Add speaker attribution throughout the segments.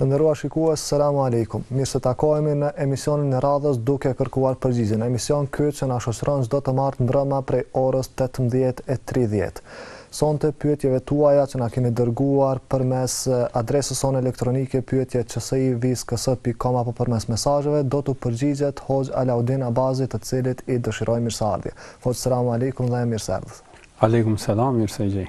Speaker 1: Të nderuar shikues, selamu alejkum. Mirë se takohemi në emisionin e radhës duke kërkuar përgjigjen. Emision ky që na shoqëron çdo të martë mbrëma prej orës tetëmbëdhjetë e tridhjetë. Sonte pyetjeve tuaja që na keni dërguar përmes adresës sonë elektronike pyetje qsi-ks.com apo përmes mesazheve do t'u përgjigjet Hoxhë Alaudin Abazi të cilit i dëshiroj mirëseardhje. Hoxhë selamu alejkum dhe
Speaker 2: mirë se erdhe. Alejkum selam, mirë se ju gjej.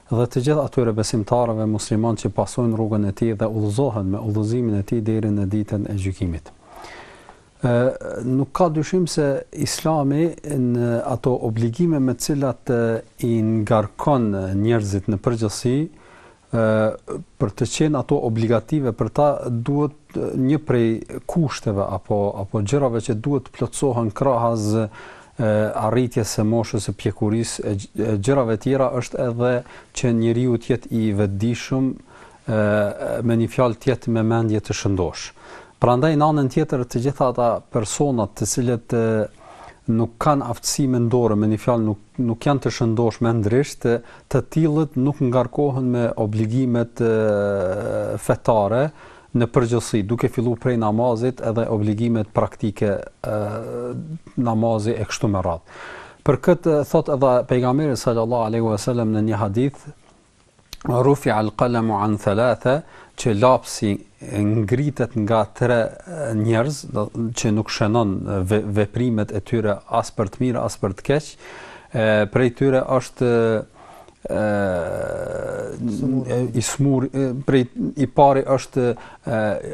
Speaker 2: dhe të gjithë atyre besimtarëve muslimanë që pasojnë rrugën e tij dhe udhëzohen me udhëzimin e tij deri në ditën e gjykimit. Ë nuk ka dyshim se Islami në ato obligime me të cilat i ngarkon njerëzit në përgjithësi, ë për të qenë ato obligative për ta duhet një prej kushteve apo apo gjërave që duhet të plotësohen krahas arritjes së moshës së pjekurisë e gjërave tjera është edhe që njeriu të jetë i vetëdijshëm me një fjalë të jetë me mendje të shëndoshë. Prandaj në anën tjetër të gjitha ata personat të cilët nuk kanë aftësi mendore me një fjalë nuk nuk janë të shëndoshë mendërisht, të tillët nuk ngarkohen me obligimet fetare në përgjithësi, duke fillu prej namazit edhe obligimet praktike namazi e kështu me radhë. Për këtë thotë edhe pejgamberi sallallahu alejhi ve sellem në një hadith, Rufi'a al-qalamu an thalatha, që lapsi ngritet nga tre njerëz, që nuk shënon veprimet e tyre as për të mirë as për të keq. Ë prej tyre është ë i smurë i pari është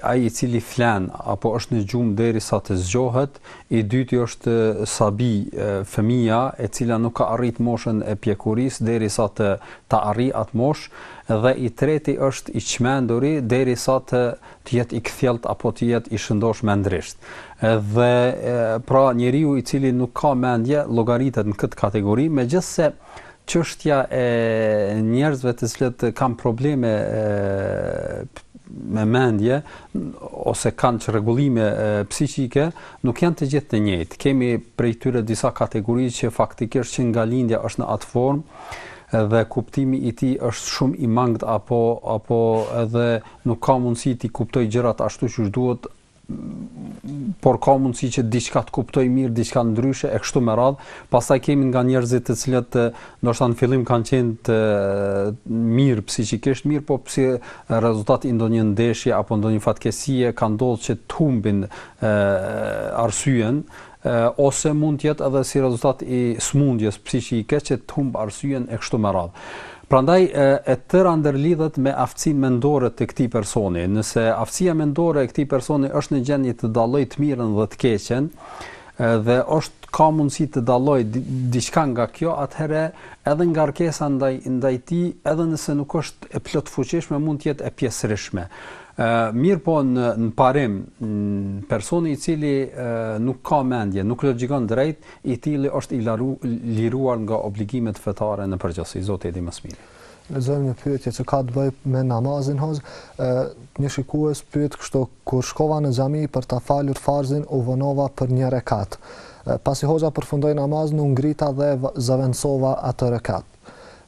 Speaker 2: ai i cili flen apo është në gjumë derisa të zgjohet I dyti është Sabi, fëmija e cila nuk ka arrit moshën e pjekurisë derisa të ta arrijë atë moshë dhe i treti është i çmenduri derisa të të jetë i kthjelltë apo të jetë i shëndoshë mendërisht. Dhe pra njeriu i cili nuk ka mendje llogaritet në këtë kategori, megjithëse Çështja e njerëzve të cilët kanë probleme me mendje ose kanë çrregullime psiqike, nuk janë të gjithë të njëjtë. Kemi prej tyre disa kategori që faktikisht që nga lindja është në atë formë dhe kuptimi i tij është shumë i mangët apo apo edhe nuk ka mundësi t'i kuptojë gjërat ashtu siç duhet por ka mundësi që diçka të kuptojë mirë, diçka ndryshe e kështu me radhë. Pastaj kemi nga njerëzit të cilët ndoshta në fillim kanë qenë të mirë psiqikisht, mirëpo si rezultat i ndonjë ndeshje apo ndonjë fatkeqësie ka ndodhur që të humbin arsyen, ose mund të jetë edhe si rezultat i sëmundjes psiqike që të humb arsyen e kështu me radhë. Prandaj e, e tëra ndërlidhet me aftësinë mendore të këtij personi. Nëse aftësia mendore e këtij personi është në gjendje të dallojë të mirën dhe të keqen, dhe është ka mundësi të dalloj diçka nga kjo, atëherë edhe ngarkesa ndaj ndaj tij, edhe nëse nuk është e plotfuqishme, mund të jetë e pjesërishme. Ë, mirëpo në në parim, personi i cili ë nuk ka mendje, nuk logjikon drejt, i tilli është i laru, liruar nga obligimet fetare në përgjithësi, Zoti e di më së miri.
Speaker 1: Lexojmë një pyetje që ka të bëjë me namazin hoxhë, ë një shikues pyet kështu, kur shkova në xhami për ta falur farzin u vonova për një rekat. Pasi hoxha përfundoi namazin u ngrita dhe zëvendësova atë rekat.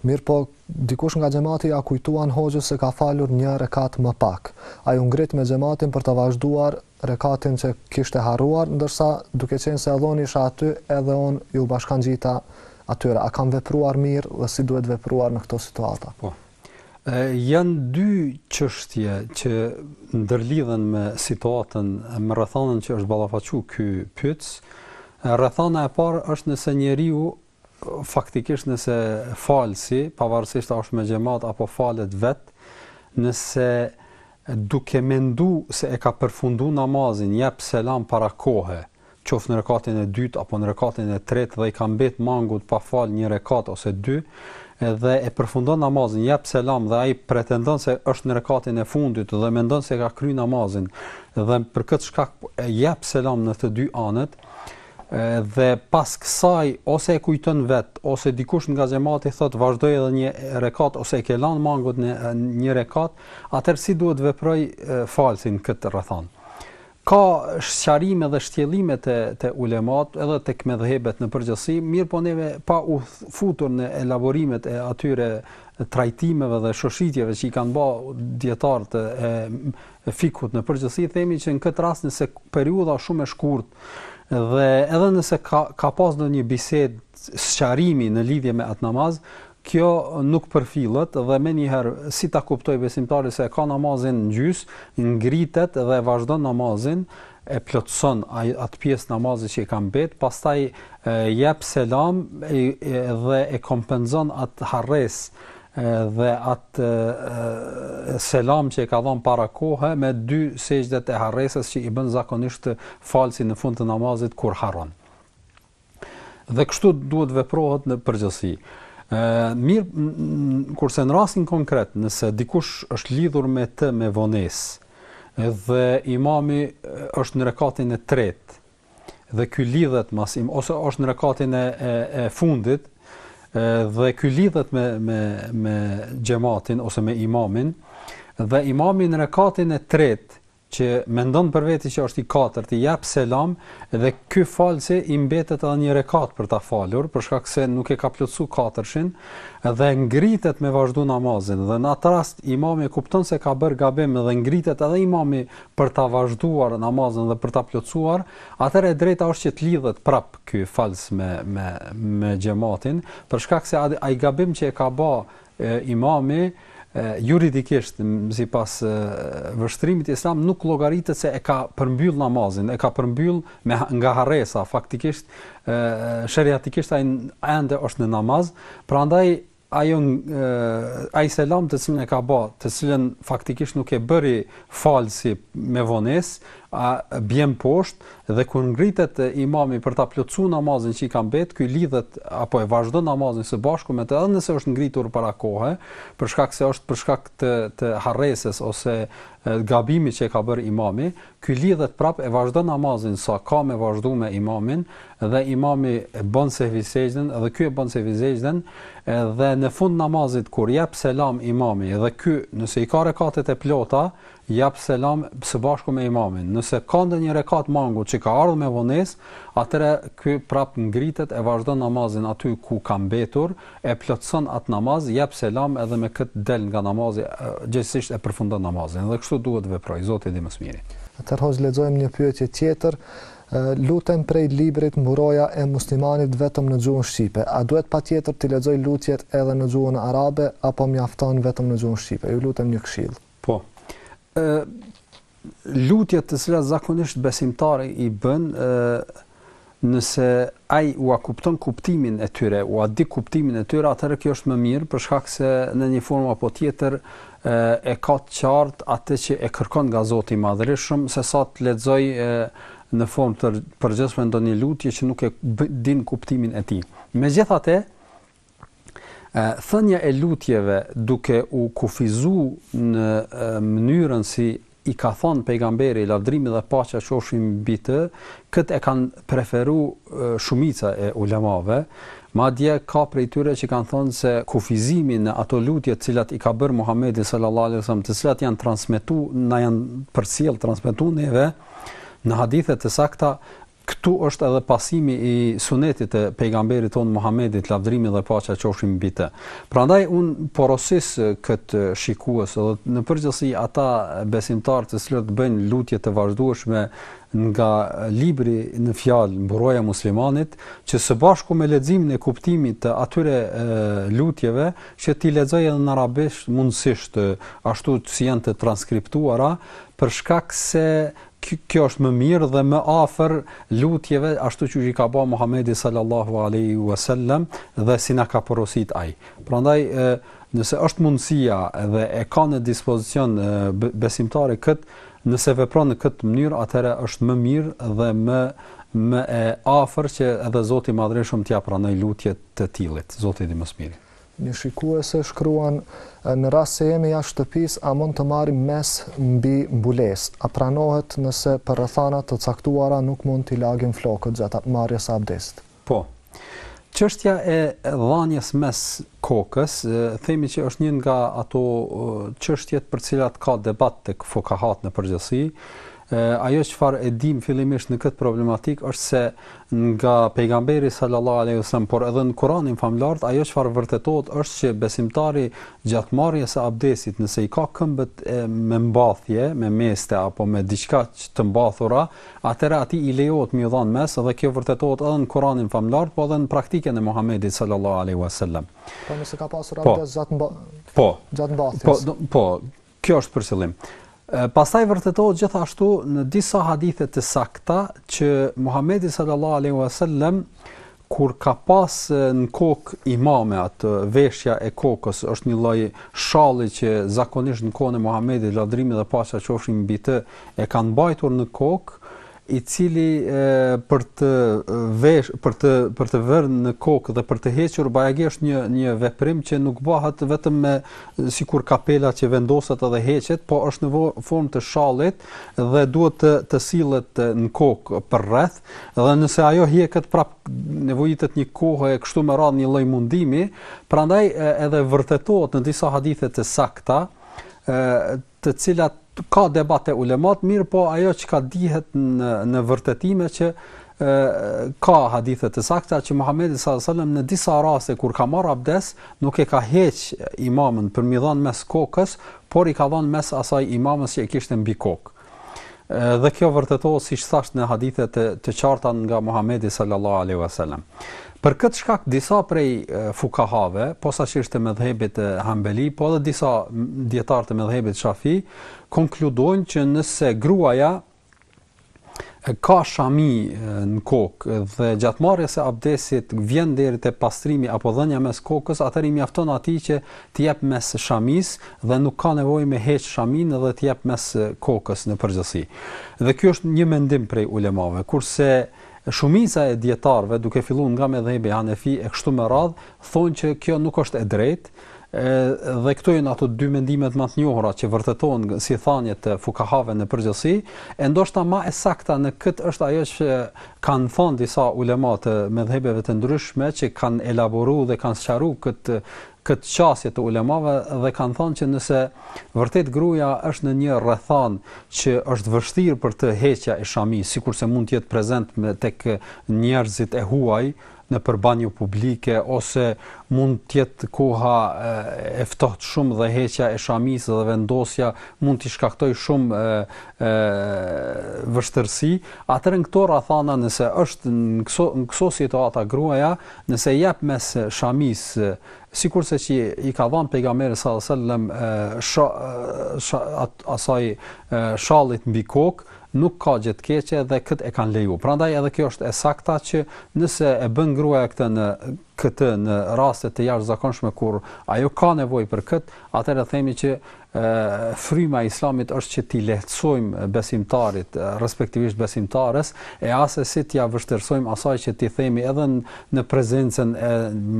Speaker 1: Mirëpo Dikush nga xhemati ia kujtuan hoxhës se ka falur një rekat më pak. Ai u ngrit me xhematin për të vazhduar rekatin që kishte harruar, ndërsa duke qenë se edhe unë isha aty, edhe unë iu bashkangjita atyre. A kam vepruar mirë dhe si duhet vepruar në këto situata?
Speaker 2: Po. Janë dy çështje që ndërlidhen me situatën, me rrethanën që është ballafaqu ky pyetës. Rrethana e parë është nëse njeriu faktikisht nëse falësi, pavarësisht a është me xhamat apo falet vet, nëse duke mendu se e ka përfundu namazin, jep selam para kohe, qoftë në rekatin e dytë apo në rekatin e tretë dhe i ka mbet mangut pa fal një rekat ose dy, dhe e përfundon namazin, jep selam dhe ai pretendon se është në rekatin e fundit dhe mendon se e ka kry namazin dhe për këtë shkak jep selam në të dy anët, dhe pas kësaj ose e kujton vet ose dikush nga xhamati thotë vazhdoje edhe një rekat ose e ke lënë mangut një rekat, atëherë si duhet të veprojë falësi në këtë rrethanë. Ka sqarime dhe shtjellime te te ulematë edhe tek medhhebet në përgjithësi, mirëpo neve pa u futur në elaborimet e atyre trajtimeve dhe shoshitjeve që i kanë bërë dietarët e e fikhut në përgjithësi themi që në këtë rast nëse periudha është shumë e shkurtë dhe edhe nëse ka ka pas ndonjë bisedë sqarimi në lidhje me atë namaz, kjo nuk përfillet dhe menjëherë si ta kuptojë besimtari se e ka namazin në gjysë, ngritet dhe vazhdon namazin, e plotëson atë pjesë namazi që i ka mbet, pastaj jep selam dhe e kompenzon atë harresë dhe atë selam që e ka dhënë para kohe me dy sexhdet e harresës që i bën zakonisht falësi në fund të namazit kur harron. Dhe kështu duhet veprohet në përgjithësi. Ë mirë kurse në rastin konkret, nëse dikush është lidhur me të me vonesë, dhe imami është në rekatin e tretë dhe ky lidhet mas imamit ose është në rekatin e e, e fundit dhe ky lidhet me me me xhamatin ose me imamin dhe imami në rekatin e tretë që mendon për veti që është i katërti jep selam dhe ky falësi i mbetet edhe një rekat për ta falur për shkak se nuk e ka plotësu katërshin dhe ngritet me vazhdu namazin dhe në atë rast imami e kupton se ka bërë gabim dhe ngritet edhe imami për ta vazhduar namazin dhe për ta plotësuar atëherë e drejta është që të lidhet prap ky fals me me me xhamatin për shkak se ai gabim që e ka ba Imami juridikisht sipas vështrimit islam nuk llogaritet se e ka përmbyll namazin, e ka përmbyll me nga harresa, faktikisht sheriatikisht ai ende është në namaz, prandaj ajo ai selam të cilën e ka ba, të cilën faktikisht nuk e bëri falësi me vonesë, a bien poshtë dhe kur ngritet imami për ta plotësuar namazin që i ka mbet, ky lidhet apo e vazhdon namazin së bashku me të edhe nëse është ngritur para kohe, për shkak se është për shkak të të harresës ose gabimit që e ka bërë imami, ky lidhet prapë e vazhdon namazin sa ka me vazhdu me imamin dhe imami e bën sehvi sexhden dhe ky e bën sehvi sexhden dhe në fund namazit kur jep selam imami dhe ky nëse i ka rekatet e plota, jep selam së bashku me imamin, nëse ka ndonjë rekat mangut që ka ardhur me vonesë, atëherë ky prapë ngritet e vazhdon namazin aty ku ka mbetur, e plotëson atë namaz, jep selam edhe me këtë del nga namazi, gjithsesi e përfundon namazin. Dhe kështu duhet të veprojë, Zoti e di më së miri.
Speaker 1: Atëherë hoxhë lexojmë një pyetje tjetër, lutem prej librit Mburoja e Muslimanit vetëm në gjuhën shqipe, a duhet patjetër t'i lexoj lutjet edhe në gjuhën arabe apo mjafton vetëm në gjuhën shqipe? Ju lutem një këshillë.
Speaker 2: Po. Ë lutjet të cilat zakonisht besimtari i bën, ë nëse ai ua kupton kuptimin e tyre, ua di kuptimin e tyre, atëherë kjo është më mirë për shkak se në një formë apo tjetër e ka të qartë atë që e kërkon nga Zoti i Madhërishëm, se sa të lexojë në formë të përgjithshme ndonjë lutje që nuk e din kuptimin e tij. Megjithatë, Thënia e lutjeve duke u kufizu në mënyrën si i ka thënë pejgamberi lavdrimi dhe paqja qofshin mbi të, këtë e kanë preferu shumica e ulemave, madje ka prej tyre që kanë thënë se kufizimi në ato lutje të cilat i ka bërë Muhamedi sallallahu alaihi wasallam, të cilat janë transmetu, na janë përcjellë, transmetu neve në hadithe të sakta, Këtu është edhe pasimi i Sunetit të Pejgamberit tonë Muhammedit, lavdërimi dhe paqja qofshin mbi të. Prandaj unë porosis këtë shikues dhe në përgjithësi ata besimtarë të cilët bëjnë lutje të vazhdueshme nga libri në fjalë Mburoja e muslimanit që së bashku me leximin e kuptimit të atyre e, lutjeve që t'i lexojë edhe në arabisht mundësisht ashtu si janë të transkriptuara për shkak se kjo është më mirë dhe më afër lutjeve ashtu siç i ka ba Muhamedi sallallahu alaihi wasallam dhe si na ka porosit ai. Prandaj nëse është mundësia dhe e ka në dispozicion besimtari kët, nëse vepron në këtë mënyrë, atëherë është më mirë dhe më e afërt që edhe Zoti i Madhërishëm t'ia pranojë lutjet të tillit. Zoti i di më së miri.
Speaker 1: Një shikuese shkruan, Në rast se jemi jashtë shtëpisë, a mund të marrim mes'h mbi mbulesë? A pranohet nëse për rrethana të caktuara nuk mund t'i lagim flokët gjatë marrjes së abdestit?
Speaker 2: Po. Çështja e dhënies mes'h kokës, themi që është një nga ato çështje për të cilat ka debat tek fukahatë në përgjithësi, Ajo çfarë e dimë fillimisht në këtë problematikë është se nga Pejgamberi sallallahu alaihi wasallam, por edhe në Kur'anin famëlartë, ajo çfarë vërtetohet është që besimtari gjatë marrjes së abdesit, nëse i ka këmbët e, me mbathje, me meste apo me diçka të mbathura, atëra atij i lejohet m'i dhan mes'h dhe kjo vërtetohet edhe në Kur'anin famëlartë, po edhe në praktikën e Muhamedit sallallahu alaihi wasallam.
Speaker 1: Po nëse ka pasur po. abdes gjatë mba...
Speaker 2: po.
Speaker 1: gjatë mbathjes.
Speaker 2: Po, po, Kjo është për qëllim. Pastaj vërtetohet gjithashtu në disa hadithe të sakta që Muhamedi sallallahu alaihi wasallam kur ka pas në kokë imame atë veshja e kokës është një lloj shalli që zakonisht në kohën e Muhamedit lavdërimi dhe paqja qofshin mbi të e kanë mbajtur në kokë i cili për të vesh për të për të vërë në kokë dhe për të hequr bajagi është një një veprim që nuk bëhet vetëm me sikur kapela që vendoset edhe heqet, po është në formë të shallit dhe duhet të të sillet në kokë përrreth dhe nëse ajo hjeket prapë nevojitet një kohë e kështu me radhë një lloj mundimi, prandaj edhe vërtetohet në disa hadithe të sakta të cilat ka debate ulematë, mirëpo ajo që ka dihet në, në vërtetime që e, ka hadithe të sakta që Muhammedi s.a.s. në disa raste kur ka marrë abdes, nuk e ka heq imamën për m'i dhanë mes'h kokës, por i ka dhanë mes'h asaj imamës që e kishte në mbi kokë. Dhe kjo vërtetohet siç thashë në hadithe të qarta nga Muhamedi sallallahu alejhi ve sellem. Për këtë shkak disa prej fukahave, posaçërisht të medhhebit Hambeli, po edhe disa dijetarë të medhhebit Shafi, konkludojnë që nëse gruaja ka shami në kokë dhe gjatë marrjes së abdesit vjen deri te pastrimi apo dhënia mes'h kokës, atëherë i mjafton atij që të jep mes'h shamisë dhe nuk ka nevojë me heq shaminë dhe të jep mes'h kokës në përgjithësi. Dhe ky është një mendim prej ulemave, kurse shumica e dijetarëve, duke filluar nga medhhebi hanefi e kështu me radhë, thonë që kjo nuk është e drejtë, dhe këto janë ato dy mendimet më të njohura që vërtetojnë si thënie të fukahave në përgjithësi, e ndoshta më e sakta në këtë është ajo që kanë thënë disa ulema të medhhebeve të ndryshme që kanë elaboruar dhe kanë sqaruar këtë këtë qasje të ulemave dhe kanë thënë që nëse vërtet gruaja është në një rrethanë që është vështirë për të heqja e shamisë, sikurse mund të jetë prezent me tek njerëzit e huaj nëpër banjo publike ose mund të jetë koha e ftohtë shumë dhe heqja e shamisë dhe vendosja mund t'i shkaktojë shumë e, e, vështirësi, atëherë në këto rrethana nëse është në këso situata gruaja Nëse i jep mes'h shamisë, sikurse që i ka dhënë Pejgamberi sallallahu alejhi ve sellem sha, sha, asaj shallit mbi kokë, nuk ka gjë të keqe dhe këtë e kanë leju. Prandaj edhe kjo është e sakta që nëse e bën gruaja këtë në këtë në raste të jashtëzakonshme kur ajo ka nevojë për këtë, atëherë themi që Fryma e Islamit është që t'i lehtësojmë besimtarit, respektivisht besimtares, e asesi t'ia vështirësojmë asaj që t'i themi edhe në prezencën e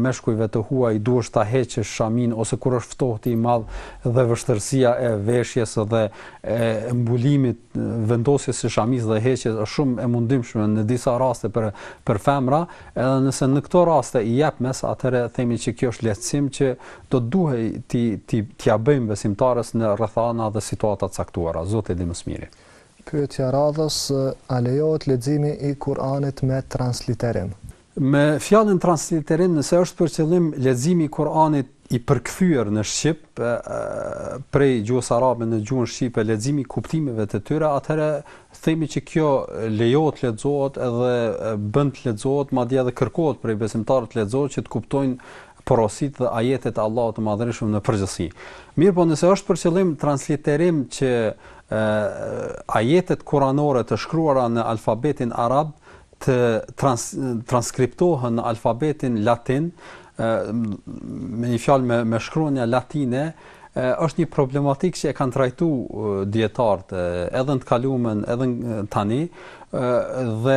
Speaker 2: meshkujve të huaj, duhesh ta heqësh shaminë ose kur është ftohti i madh dhe vështirësia e veshjes dhe e mbulimit, vendosjes së shamisë dhe heqjes është shumë e mundimshme në disa raste për për femra, edhe nëse në këto raste i jep mes'h, atëherë themi që kjo është lehtësim që Do të duhej t'i t'i t'ia bëjmë besimtares në rrethana dhe situata të caktuara. Zoti e di më së miri.
Speaker 1: Pyetja e radhës, A lejohet leximi i Kur'anit me transliterim?
Speaker 2: Me fjalën transliterim nëse është për qëllim leximi i Kur'anit i përkthyer në shqip prej gjuhës arabe në gjuhën shqipe, leximi i kuptimeve të tyre, atëherë themi që kjo lejohet të lexohet edhe bën të lexohet, madje edhe kërkohet prej besimtarëve të lexohet që të kuptojnë porositë dhe ajetet e Allahut të Madhërishëm në përgjithësi. Mirëpo nëse është për qëllim transliterim që ë ajetet kuranore të shkruara në alfabetin arab të trans, transkriptohen në alfabetin latin, me një fjalë me me shkronja latine, Është një problematikë që e kanë trajtu dijetarët edhe në të kalumen edhe tani dhe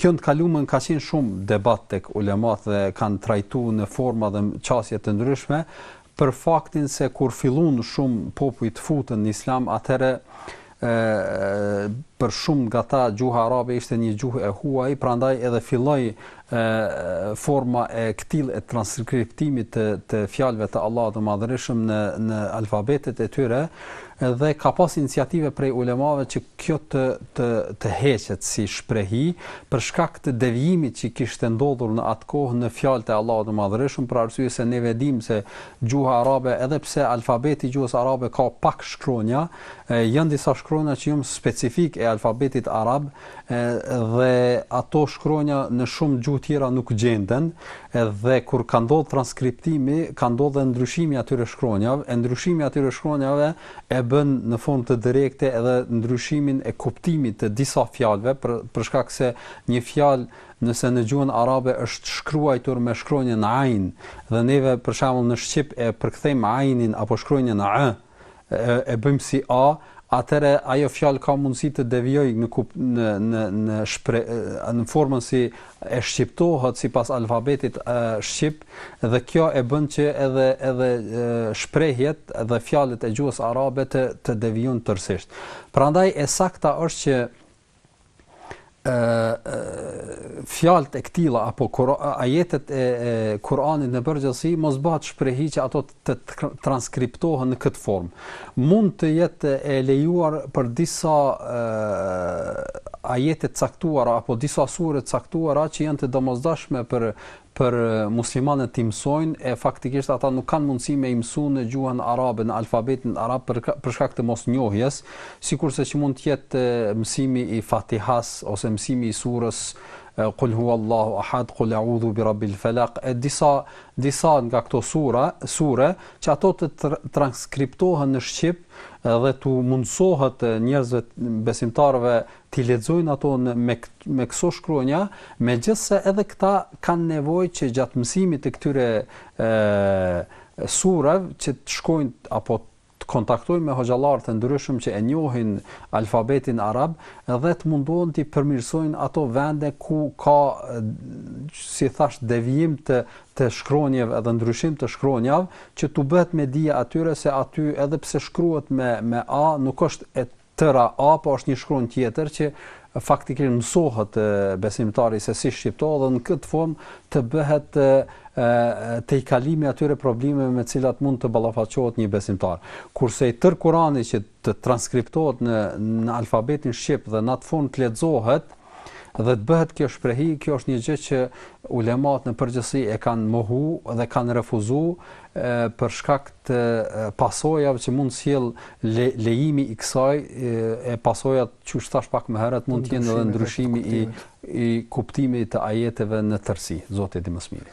Speaker 2: kjo në të kalumen ka qenë shumë debat tek ulematë dhe kanë trajtu në forma dhe qasje të ndryshme për faktin se kur fillun shumë popuj të futen në islam atëherë e për shumë nga ta gjuha arabe ishte një gjuhë e huaj, prandaj edhe filloi forma e këtillë e transkriptimit të të fjalëve të Allahut të Madhërishëm në në alfabetet e tyre dhe ka pas iniciative prej ulemave që kjo të të të heqet si shprehi për shkak të devijimit që kishte ndodhur në atë kohë në fjalët e Allahut të Madhërishëm për arsye se ne e dimë se gjuha arabe edhe pse alfabeti i gjuhës arabe ka pak shkronja Janë disa shkronja që janë specifikë e alfabetit arab dhe ato shkronja në shumë gjuhë tjera nuk gjenden dhe kur ka ndodhë transkriptimi, ka ndodhë edhe ndryshimi i atyre shkronjave, e ndryshimi i atyre shkronjave e bën në formë direkte edhe ndryshimin e kuptimit të disa fjalëve për shkak se një fjalë nëse në gjuhën arabe është shkruajtur me shkronjën ajn dhe neve për shembull në shqip e përkthejmë ajnin apo shkronjën ë e bëjmë si A, atëherë ajo fjalë ka mundësi të devijojë në në në në shpre, në formën si e shqiptohet sipas alfabetit e, shqip dhe kjo e bën që edhe edhe shprehjet dhe fjalët e gjuhës arabe të të devijojnë tërësisht. Prandaj e sakta është që ë fjalët e këtilla apo ajetet e, e Kur'anit në përgjithësi mos bëhet shprehi që ato të transkriptohen në këtë formë. Mund të jetë e lejuar për disa ë ajete të caktuara apo disa sure të caktuara që janë të domosdoshme për për muslimanët t'i mësojnë e faktikisht ata nuk kanë mundësi me i mësu në gjuhën arabe, në alfabetin arab për, për shkak të mosnjohjes, sikurse që mund të jetë mësimi i fatihas ose mësimi i surës Kul huvallahu ahad, kul eudhu bi rabbil felak, e disa, disa nga këto sura, sure, që ato të transkriptohen në shqip dhe t'u mundësohet njerëzve besimtarëve t'i lexojnë ato në me me këso shkronja, megjithëse edhe këta kanë nevojë që gjatë mësimit të këtyre ë sureve që të shkojnë apo të kontaktojnë me hoxhallarë të ndryshëm që e njohin alfabetin arab dhe të mundohen t'i përmirësojnë ato vende ku ka si thashë devijim të të shkronjave edhe ndryshim të shkronjave që t'u bëhet me dije atyre se aty edhe pse shkruhet me me a nuk është e Tëra apo është një shkronjë tjetër që faktikisht mësohet besimtari se si shqiptohet dhe në këtë formë të bëhet tejkalimi i atyre problemeve me të cilat mund të ballafaqohet një besimtar. Kurse i tërë Kurani që të transkriptohet në në alfabetin shqip dhe në atë formë të lexohet, dhe të bëhet kjo shprehi, kjo është një gjë që ulemat në përgjithësi e kanë mohu dhe kanë refuzu për shkak të pasojave që mund të sjellë le, lejimi i kësaj e pasojat që thashë pak më herët mund të jenë edhe ndryshimi i i kuptimit të ajeteve në tërësi, Zoti e di më së miri.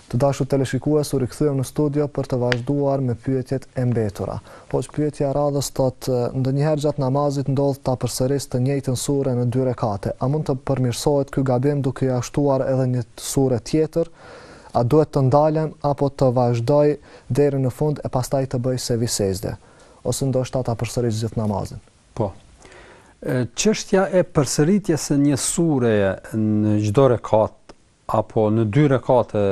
Speaker 1: Të dashur teleshikues, u rikthyem në studio për të vazhduar me pyetjet e mbetura. Hoxhë, pyetja e radhës thotë, ndonjëherë gjatë namazit ndodh ta përsëris njëjtën sure në dy rekate. A mund të përmirësohet ky gabim duke ia shtuar edhe një sure tjetër? A duhet të ndalem apo të vazhdoj deri në fund e pastaj të bëj sehvi sexhde? Ose ndoshta ta përsëris gjithë namazin?
Speaker 2: Po. Çështja e përsëritjes së një sureje në çdo rekat apo në dy rekate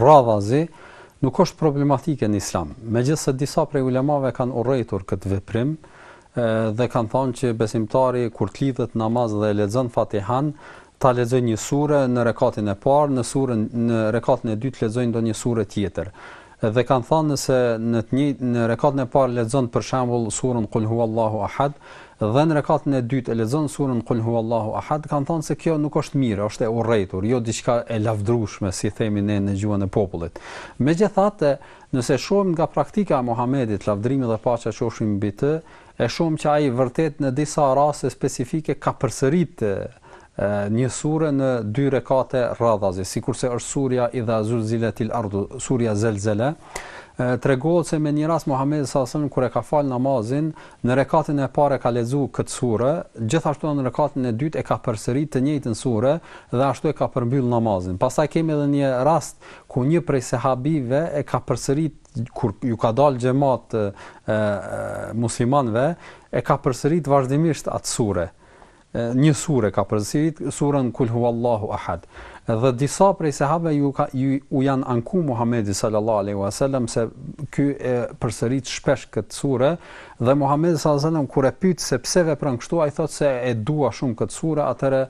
Speaker 2: radhazi nuk është problematike në islam. Megjithëse disa prej ulemave kanë urrejtur këtë veprim dhe kanë thënë që besimtari kur të lidhet namaz dhe lexon Fatihan, ta lexojë një sure në rekatin e parë, në surën në rekatin e dytë lexojë ndonjë sure tjetër. Dhe kanë thënë nëse në të njëjtë në rekatin e parë lexon për shembull surën Kul huwallahu ahad dhe në rekatin e dytë e lexon surën Kul huwallahu ahad, kanë thënë se kjo nuk është mirë, është e urrejtur, jo diçka e lavdërueshme si themi ne në gjuhën e popullit. Megjithatë, nëse e shohim nga praktika e Muhamedit, lavdërimi dhe paqja qofshin mbi të, e shohim që ai vërtet në disa raste specifike ka përsëritë një sure në dy rekate radhazi, sikurse është surja Idha zulziletil ardu, surja Zelzele, tregohet se me një rast Muhamedi sallallahu alajhi wasallam kur e ka fal namazin, në rekatin e parë e ka lexuar këtë sure, gjithashtu në rekatin e dytë e ka përsërit të njëjtën sure dhe ashtu e ka përmbyll namazin. Pastaj kemi edhe një rast ku një prej sehabive e ka përsërit kur ju ka dalë xhamat muslimanëve, e ka përsërit vazhdimisht atë sure Një sure ka përsërit surën Kul huwallahu ahad. Dhe disa prej sehabëve ju ka ju u janë anku Muhamedit sallallahu alejhi wa sellem se ky e përsërit shpesh këtë sure dhe Muhamedi sallallahu alejhi wa sellem kur e pyet se pse vepron kështu ai thotë se e dua shumë këtë sure atëherë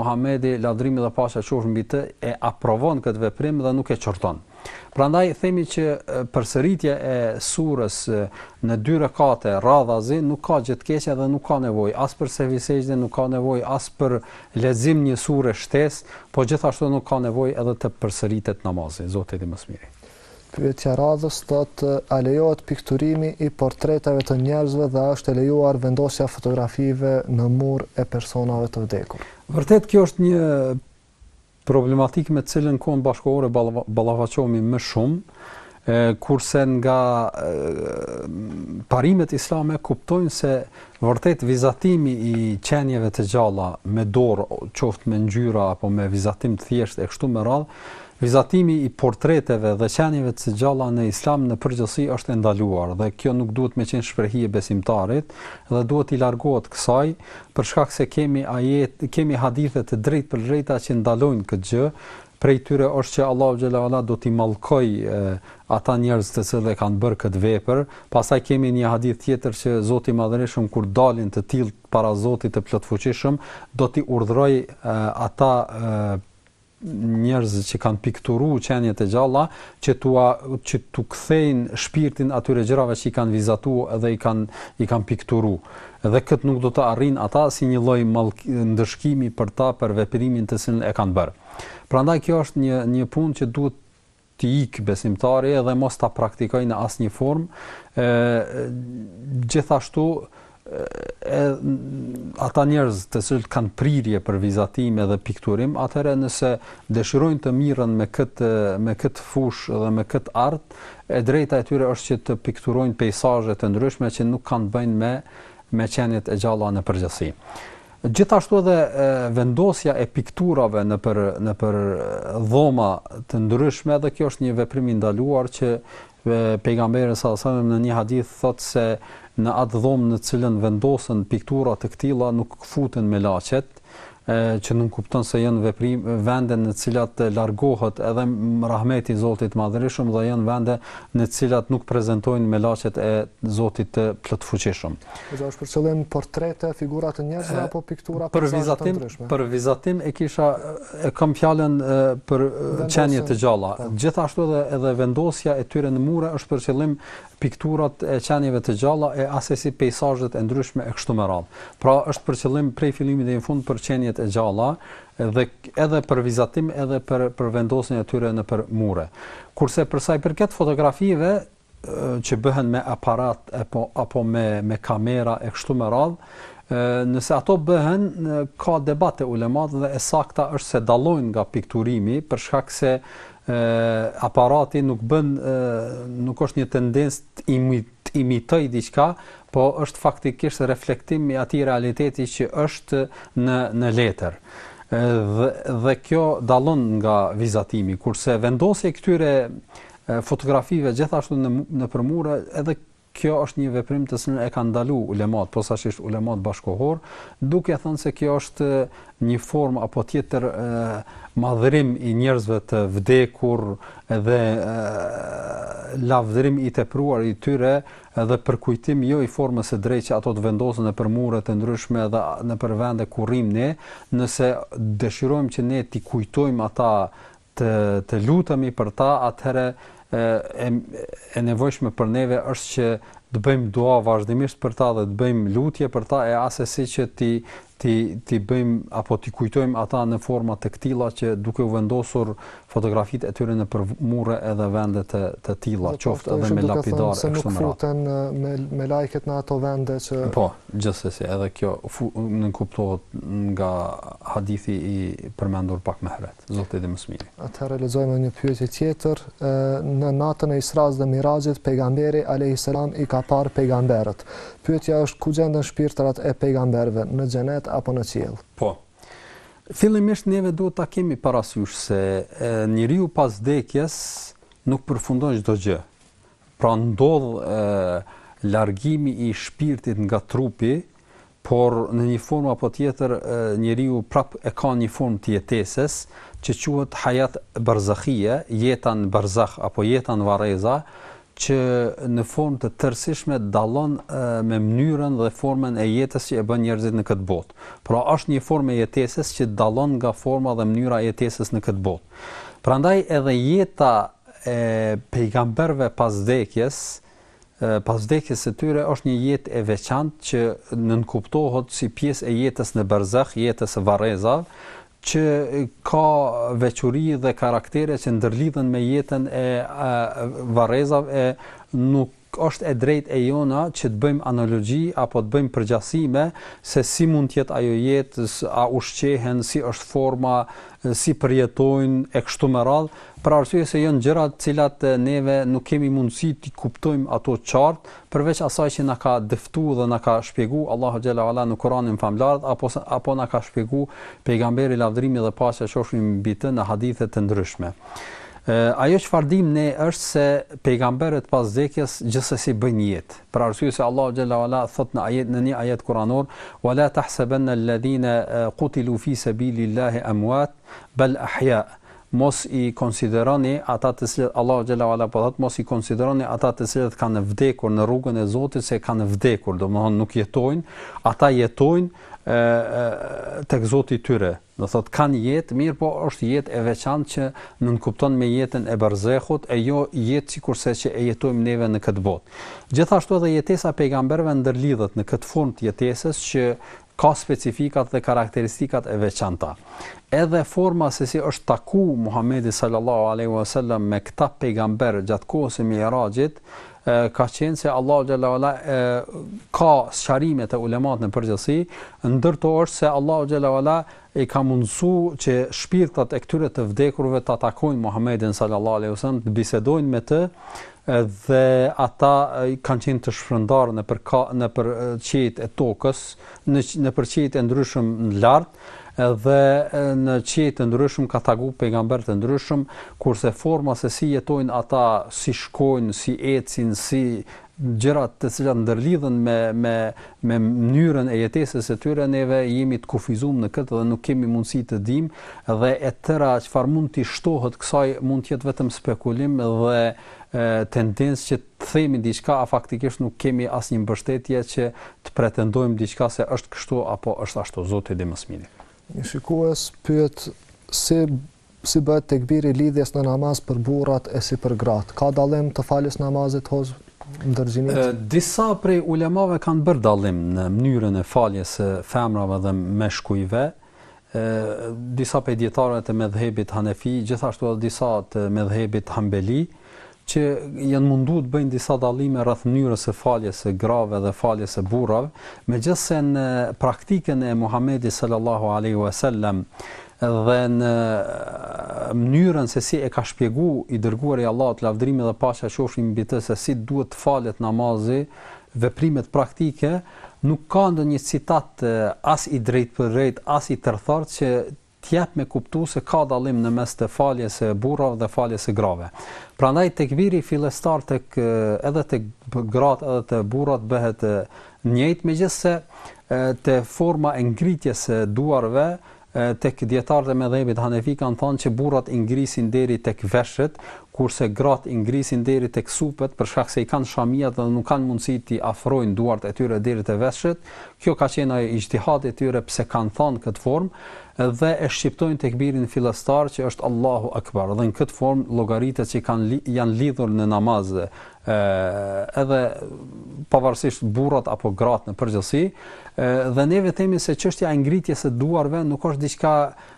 Speaker 2: Muhamedi lavdërimi dhe paqja qofshin mbi të e aprovon këtë veprim dhe nuk e qorton. Prandaj themi që përsëritja e surës në dy rekate radhazi nuk ka gjë të keqe dhe nuk ka nevojë as për sehvi sexhde, nuk ka nevojë as për lexim një sure shtesë, po gjithashtu nuk ka nevojë edhe të përsëritet namazi. Zoti e di më së miri.
Speaker 1: Pyetja e radhës thotë a lejohet pikturimi i portreteve të njerëzve dhe a është e lejuar vendosja e fotografive në mur e personave të vdekur?
Speaker 2: Vërtet kjo është një Problematikë me të cilën në kohën bashkëkohore ballafaqohemi më shumë, kurse nga parimet islame kuptojmë se vërtet vizatimi i qenieve të gjalla me dorë, qoftë me ngjyra apo me vizatim të thjeshtë e kështu me radhë, vizatimi i portreteve dhe qenieve të gjalla në islam në përgjithësi është e ndaluar dhe kjo nuk duhet me qenë shprehi e besimtarit dhe duhet t'i largohet kësaj, Për shkak se kemi ajet, kemi hadithe të drejtpërdrejta që ndalojnë këtë gjë, prej tyre është që Allahu xhel-le ue ala do t'i mallkojë ata njerëz të cilët e kanë bërë këtë vepër. Pastaj kemi një hadith tjetër që Zoti i Madhërishëm kur dalin të tillë para Zotit të Plotfuqishëm, do t'i urdhërojë ata njerëz që kanë pikturu qenie të gjalla, që t'ua që t'u kthejnë shpirtin atyre gjërave që i kanë vizatu dhe i kanë i kanë pikturu. Dhe këtë nuk do ta arrijnë ata si një lloj ndëshkimi për ta për veprimin të cilin e kanë bërë. Prandaj kjo është një një punë që duhet t'i ikë besimtari dhe mos ta praktikojë në asnjë formë, ë gjithashtu e ata njerëz të cilët kanë prirje për vizatim edhe pikturim, atëherë nëse dëshirojnë të mirren me këtë me këtë fushë dhe me këtë art, e drejta e tyre është që të pikturojnë peizazhe të ndryshme që nuk kanë të bëjnë me me qeniet e gjalla në përgjithësi. Gjithashtu edhe vendosja e pikturave nëpër nëpër dhoma të ndryshme edhe kjo është një veprim i ndaluar që pejgamberi sallallahu alajhi wasallam në një hadith thotë se në atë dhomë në të cilën vendosen piktura të këtilla nuk futen melaqet që nënkupton se janë veprim vende në të cilat largohet edhe rahmeti i Zotit të Madhërishëm dhe janë vende në të cilat nuk prezentojnë melaqet e Zotit të Plotfuqishëm.
Speaker 1: Këtu është për qëllim portrete, figura të njerëzve apo piktura
Speaker 2: për vizatim të ndryshme. Për vizatim e kisha e kam fjalën për qenie të gjalla. Po. Gjithashtu edhe edhe vendosja e tyre në mure është për qëllim pikturat e qenieve të gjalla e asesi peizazhet e ndryshme e kështu me radhë. Pra është për qëllim prej fillimit deri në fund për qeniet e gjalla dhe edhe për vizatim edhe për për vendosjen e tyre nëpër mure. Kurse për sa i përket fotografive, që bëhen me aparat apo apo me me kamera e kështu me radhë, nëse ato bëhen ka debate ulemat dhe e sakta është se dallojnë nga pikturimi për shkak se aparati nuk bën nuk është një tendencë të imit imitoj diçka, po është faktikisht reflektim i atij realiteti që është në në letër. Dhe dhe kjo dallon nga vizatimi, kurse vendosja e këtyre fotografive gjithashtu në nëpër mure edhe kjo është një veprim të cilën e kanë ndalu ulemat, posaçërisht ulemat bashkëkohor, duke thënë se kjo është një formë apo tjetër madhërim i njerëzve të vdekur dhe lavdërim i tepruar i tyre dhe përkujtim jo i formës së drejtë që ato të vendosen nëpër mure të ndryshme dhe nëpër vende ku rrim ne, nëse dëshirojmë që ne t'i kujtojmë ata të të lutemi për ta, atëherë e, e, e nevojshme për neve është që të bëjmë dua vazhdimisht për ta dhe të bëjmë lutje për ta e asesi që t'i t'i t'i bëjmë apo t'i kujtojmë ata në forma të këtilla që duke u vendosur fotografitë e tyre nëpër mure edhe vende të të tilla, qoftë edhe me lapidar
Speaker 1: e kështu me radhë. me me lajket në ato vende që
Speaker 2: Po, gjithsesi, edhe kjo nënkuptohet nga hadithi i përmendur pak më herët. Zoti e di më së miri.
Speaker 1: Atëherë lexojmë një pyetje tjetër, në natën e Israsë dhe Miraxhit pejgamberi alejhis selam i ka parë pejgamberët. Pyetja është ku gjenden shpirtrat e pejgamberëve, në xhenet apo në qiell?
Speaker 2: Po. Fillimisht neve duhet ta kemi parasysh se njeriu pas vdekjes nuk përfundon çdo gjë. Pra ndodh largimi i shpirtit nga trupi, por në një formë apo tjetër njeriu prap e ka një formë të jetesës që quhet hajat berzahije, jeta në berzah apo jeta në varreza, që në formë të tërësishme dallon me mënyrën dhe formën e jetës që e bëjnë njerëzit në këtë botë. Pra është një formë e jetesës që dallon nga forma dhe mënyra e jetesës në këtë botë. Prandaj edhe jeta e pejgamberëve pas vdekjes, pas vdekjes së tyre është një jetë e veçantë që nënkuptohet si pjesë e jetës në berzah, jetës së varrezave, që ka veçuri dhe karaktere që ndërlidhen me jetën e varrezave e nuk Është e drejtë e jona që të bëjmë analogji apo të bëjmë përgjasime se si mund të jetë ajo jetë, a ushqehen, si është forma, si përjetojnë e kështu me radhë, për arsye se janë gjëra të cilat neve nuk kemi mundësi t'i kuptojmë ato qartë, përveç asaj që na ka dëftu dhe na ka shpjegu Allahu xhel-le ue ala në Kuranin Famëlartë apo apo na ka shpjegu pejgamberi lavdërimi dhe paqja qofshin mbi të në hadithe të ndryshme. Ajo çfarë dimë ne është se pejgamberët pas vdekjes gjithsesi bëjnë jetë. Për arsye se Allahu xhelle ve ala thot në ajet në një ajet kuranor, "Wa la tahsabanna alladhina qutilu fi sabilillahi amwat, bal ahya." Mos i konsideroni ata të cilët Allahu xhelle ve ala po thot, mos i konsideroni ata të cilët kanë vdekur në rrugën e Zotit se kanë vdekur, domethënë nuk jetojnë, ata jetojnë tek Zoti i tyre. Do thotë kanë jetë, mirëpo është jetë e veçantë që nënkupton me jetën e Berzahut e jo jetë sikurse që e jetojmë neve në këtë botë. Gjithashtu edhe jetesa e pejgamberëve ndërlidhet në këtë formë të jetesës që ka specifikat dhe karakteristikat e veçanta. Edhe forma se si është taku Muhamedi sallallahu alaihi wasallam me këta pejgamberë gjatë kohës së Mi'rajit ka qenë se Allahu xhelle ve ala ka sqarimet e ulemave në përgjithësi, ndër to është se Allahu xhelle ve ala i ka mundësu që shpirtat e këtyre të vdekurve ta takojnë Muhammedin sallallahu alaihi wasallam, të bisedojnë me të dhe ata kanë qenë të shpërndarë nëpër ka, nëpër qiejt e tokës, në nëpër qiejt e ndryshëm në lart, dhe në qiej të ndryshëm ka taku pejgamber të ndryshëm, kurse forma se si jetojnë ata, si shkojnë, si ecin, si gjëra të cilat ndërlidhen me me me mënyrën e jetesës së tyre neve jemi të kufizuar në këtë dhe nuk kemi mundësi të dimë dhe e tëra çfarë mund t'i shtohet kësaj mund të jetë vetëm spekulim dhe tendencë që të themi diçka a faktikisht nuk kemi asnjë mbështetje që të pretendojmë diçka se është kështu apo është ashtu. Zoti di më së miri.
Speaker 1: Një shikues pyet se si bëhet tekbiri i lidhjes në namaz për burrat e si për gratë. Ka dallim te falja e namazit hoxhë ndër gjinitë?
Speaker 2: Disa prej ulemave kanë bërë dallim në mënyrën e faljes së femrave dhe meshkujve. e disa prej dijetarëve të medhhebit hanefi, gjithashtu edhe disa të medhhebit hambeli, që janë mundu të bëjnë disa dallime rreth mënyrës së faljes së grave dhe faljes së burrave, megjithëse në praktikën e Muhamedit sallallahu alaihi wasallam dhe në mënyrën se si e ka shpjegu i dërguari i Allahut lavdërimi dhe paqja qofshin mbi të se si duhet të falet namazi veprimet praktike, nuk ka ndonjë citat as i drejtpërdrejtë as i tërthort që të jep me kuptu se ka dallim në mes të faljes së burrave dhe faljes së grave. Prandaj tekbiri fillestar tek edhe tek gratë edhe te burrat bëhet njëjtë, megjithëse te forma e ngritjes së duarve Tek dijetarët e medhebit hanefi kanë thanë që burrat i ngrisin deri tek veshët, kurse gratë i ngrisin deri tek supet për shkak se i kanë shamijat dhe nuk kanë mundësi t'i afrojnë duart e tyre deri te veshët, kjo ka qenë ai ixhtihadi i tyre pse kanë thanë këtë formë, dhe e shqiptojnë tekbirin fillestar që është Allahu Akbar dhe në këtë formë llogaritet që kanë janë lidhur në namaz edhe pavarësisht burrat apo gratë në përgjithësi, dhe neve themi se çështja e ngritjes së duarve nuk është diçka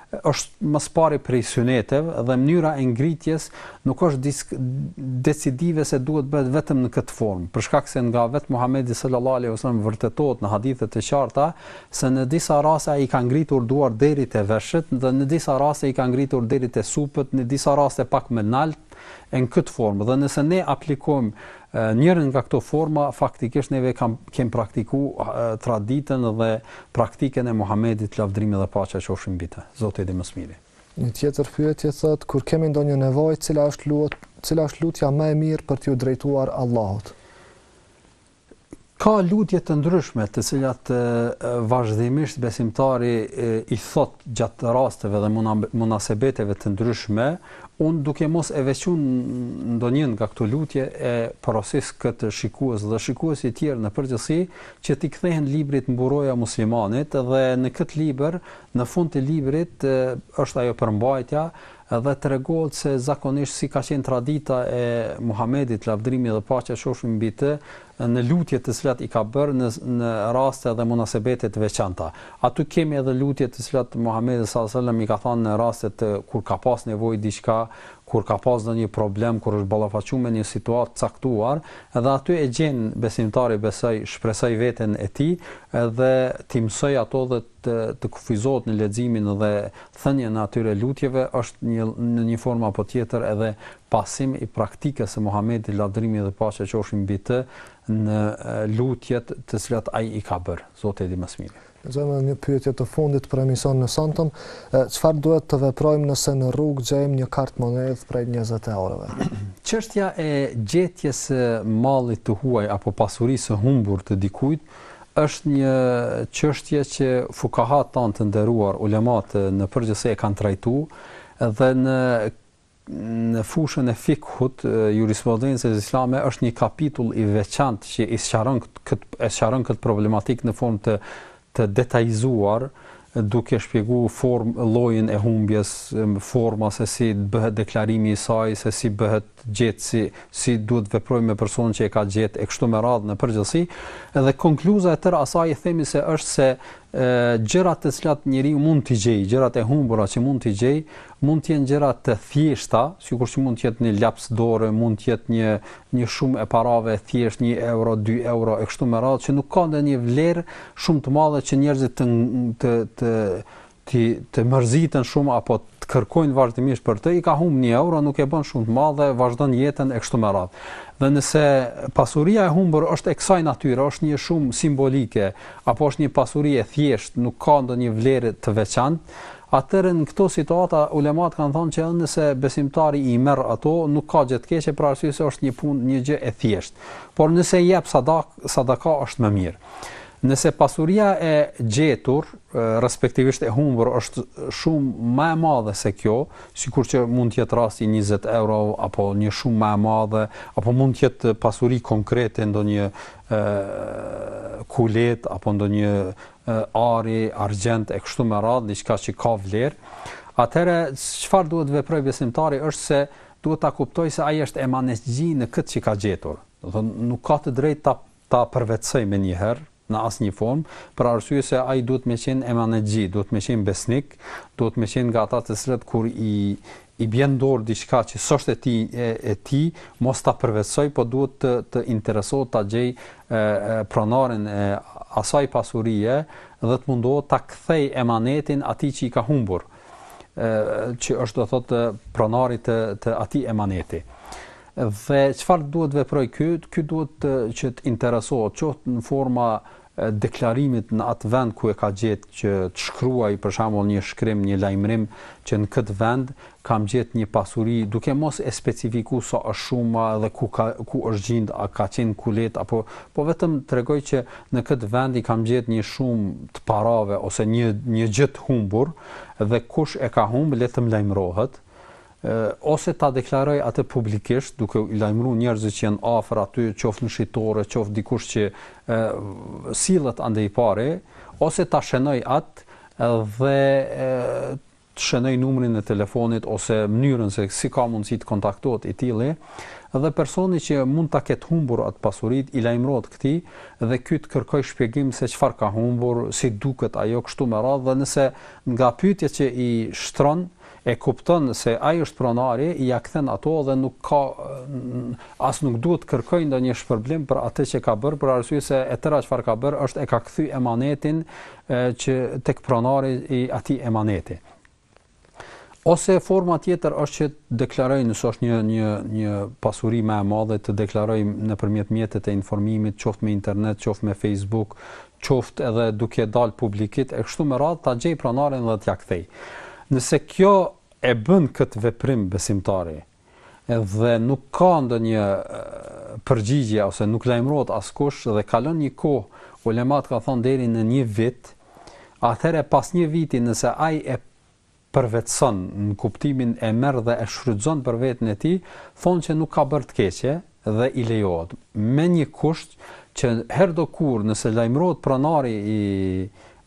Speaker 2: është më së pari prej syneteve dhe mënyra e ngritjes nuk është disk, decisive se duhet bëhet vetëm në këtë formë, për shkak se nga vet Muhamedi sallallahu alaihi wasallam vërtetohet në hadithe të qarta se në disa raste i ka ngritur duart deri te veshët dhe në disa raste i ka ngritur deri te supet, në disa raste pak më lart e në këtë formë dhe nëse ne aplikojmë njërën nga këto forma faktikisht neve kam kem praktiku traditën dhe praktikën e Muhamedit lavdrimi dhe paqja qofshin mbi të. Zoti e di më së miri.
Speaker 1: Një tjetër pyetje thotë kur kemi ndonjë nevojë, cila është luot, cila është lutja më e mirë për t'iu drejtuar Allahut?
Speaker 2: Ka lutje të ndryshme të cilat vazhdimisht besimtari i thotë gjatë rasteve dhe munasebeteve të ndryshme, unë duke mos e veçu ndonjë nga këto lutje e porosis këtë shikues dhe shikuesit tjerë në përgjithësi që t'i kthehen librit Mburoja e muslimanit dhe në këtë libër, në fund të librit është ajo përmbajtja Dhe tregohet se zakonisht si ka qenë tradita e Muhamedit, lavdërimi dhe paqja qofshin mbi të, në lutjet të cilat i ka bërë në në raste dhe munasebete të veçanta. Aty kemi edhe lutje të cilat Muhamedi sallallahu alejhi ve sellem i ka thënë në raste të kur ka pas nevojë diçka, kur ka pas ndonjë problem, kur është ballafaqu me një situatë të caktuar, dhe aty e gjen besimtari besoj shpresoj veten e tij dhe t'i mësojë ato dhe të të kufizohet në leximin dhe thënien e atyre lutjeve është një në një formë apo tjetër edhe pasim i praktikës së Muhamedit lavdërimi dhe paqja qofshin mbi të në lutjet të cilat ai i ka bërë Zoti e di më së miri
Speaker 1: Lexojmë një pyetje të fundit për emisionin e sontëm. Çfarë duhet të veprojmë nëse në rrugë gjejmë një kartëmonedhë prej 20 eurove?
Speaker 2: Çështja e gjetjes së mallit të huaj apo pasurisë së humbur të dikujt është një çështje që fukahat tanë të nderuar, ulemat në përgjithësi e kanë trajtu dhe në në fushën e fikhut jurisprudencës islame është një kapitull i veçantë që i sqaron këtë e sqaron këtë problematik në formë të të detajzuar duke shpjegu formë llojin e humbjes, forma se si bëhet deklarimi i saj, se si bëhet të gjetë, si si duhet të veprojë me personin që e ka gjetë e kështu me radhë në përgjithësi dhe konkluza e tërë asaj i themi se është se gjërat të cilat njeriu mund t'i gjejë, gjërat e humbura që mund t'i gjejë, mund të jenë gjëra të thjeshta, sikur që mund të jetë një laps dore, mund të jetë një një shumë e parave e thjeshtë, 1 euro, 2 euro e kështu me radhë që nuk ka ndonjë vlerë shumë të madhe që njerëzit të të të ti të mërziten shumë apo të kërkojnë vazhdimisht për të, i ka humb 1 euro, nuk e bën shumë të madhe dhe vazhdon jetën e kështu me radhë. Dhe nëse pasuria e humbur është e kësaj natyre, është një shumë simbolike apo është një pasuri e thjeshtë, nuk ka ndonjë vlerë të veçantë, atëherë në këto situata ulemat kanë thënë që nëse besimtari i merr ato, nuk ka gjë të keqe, për arsye se është një punë, një gjë e thjeshtë. Por nëse i jep sadak, sadaka është më mirë. Nëse pasuria e gjetur, respektivisht e humbur është shumë më e madhe se kjo, sikur që mund të jetë rasti 20 euro apo një shumë më e madhe, apo mund të jetë pasuri konkrete ndonjë kuletë apo ndonjë ari, argjend e kështu me radhë, diçka që ka vlerë, atëherë çfarë duhet të veprojë besimtari është se duhet ta kuptojë se ai është emanetxhi në këtë që ka gjetur. Domethënë nuk ka të drejtë ta ta përvetësojë menjëherë, në asnjë formë, për arsye se ai duhet me qenë emanetxhi, duhet me qenë besnik, duhet me qenë nga ata të cilët kur i i bjen në dorë diçka që s'është e tij e, e tij, mos ta përvetësojë, po duhet të të interesohet ta gjejë e, e pronarin e asaj pasurie dhe të mundohet ta kthejë emanetin atij që i ka humbur, e, që është do thotë pronarit të të atij emaneti. Dhe çfarë duhet të veprojë ky? Ky duhet të që të interesohet, qoftë në formë të deklarimit në atë vend ku e ka gjetë që të shkruajë për shembull një shkrim, një lajmërim që në këtë vend kam gjetë një pasuri, duke mos e specifikuar sa është shuma dhe ku ka ku është gjind, a ka qenë kuletë apo po vetëm tregojë që në këtë vend i kam gjetë një shumë të parave ose një një gjë të humbur dhe kush e ka humb le të më lajmërohet ose ta deklarojë atë publikisht, duke i lajmëru njerëzit që janë afër aty, qoftë në shitore, qoftë dikush që sillet andej pari, ose ta shënojë atë dhe të shënojë numrin e telefonit ose mënyrën se si ka mundësi të kontaktohet i tilli, dhe personi që mund ta ketë humbur atë pasuri t'i lajmërohet këtij, dhe ky të kërkojë shpjegim se çfarë ka humbur, si duket ajo kështu me radhë, dhe nëse nga pyetjet që i shtron, E kupton se ai është pronari, ia kthen ato dhe nuk ka as nuk duhet të kërkojë ndonjë shpërblim për atë që ka bërë për arsye se e tëra çfarë ka bërë është e ka kthy emanetin që tek pronari i atij emaneti. Ose forma tjetër është që të deklarojë nëse është një një një pasuri më e madhe të deklarojë nëpërmjet mjetet e informimit, qoftë me internet, qoftë me Facebook, qoftë edhe duke dalë publikit e kështu me radhë ta gjejë pronarin dhe t'ia kthejë. Nëse kjo e bën këtë veprim besimtari dhe nuk ka ndonjë përgjigje ose nuk lajmërohet askush dhe kalon një kohë, ulemat kanë thënë deri në një vit, atëherë pas një viti nëse ai e përvetëson në kuptimin e merr dhe e shfrytëzon për veten e tij, thonë që nuk ka bërë të keqe dhe i lejohet, me një kusht që herdokur nëse lajmërohet pronari i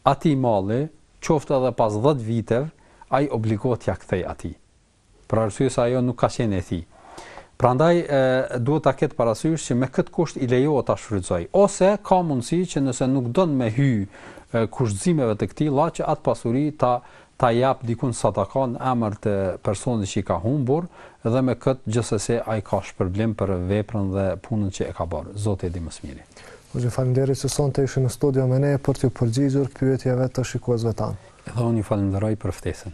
Speaker 2: atij malli, qoftë edhe pas dhjetë viteve, ai obligohet t'ia kthejë atij. Për arsye se ajo nuk ka qenë e tij. Prandaj duhet ta ketë parasysh që me këtë kusht i lejohet ta shfrytëzojë. Ose ka mundësi që nëse nuk don me hy kushtëzimeve të këtilla që atë pasuri ta ta jap dikund sadaka në emër të personit që i ka humbur dhe me këtë gjithsesi ai ka shpërblim për veprën dhe punën që e ka bërë. Zoti e di më së miri.
Speaker 1: Ju ju falënderoj se sonte ishit në studio me ne për t'ju përgjigjur pyetjeve të shikuesve tanë.
Speaker 2: Edhe unë ju falënderoj për ftesën.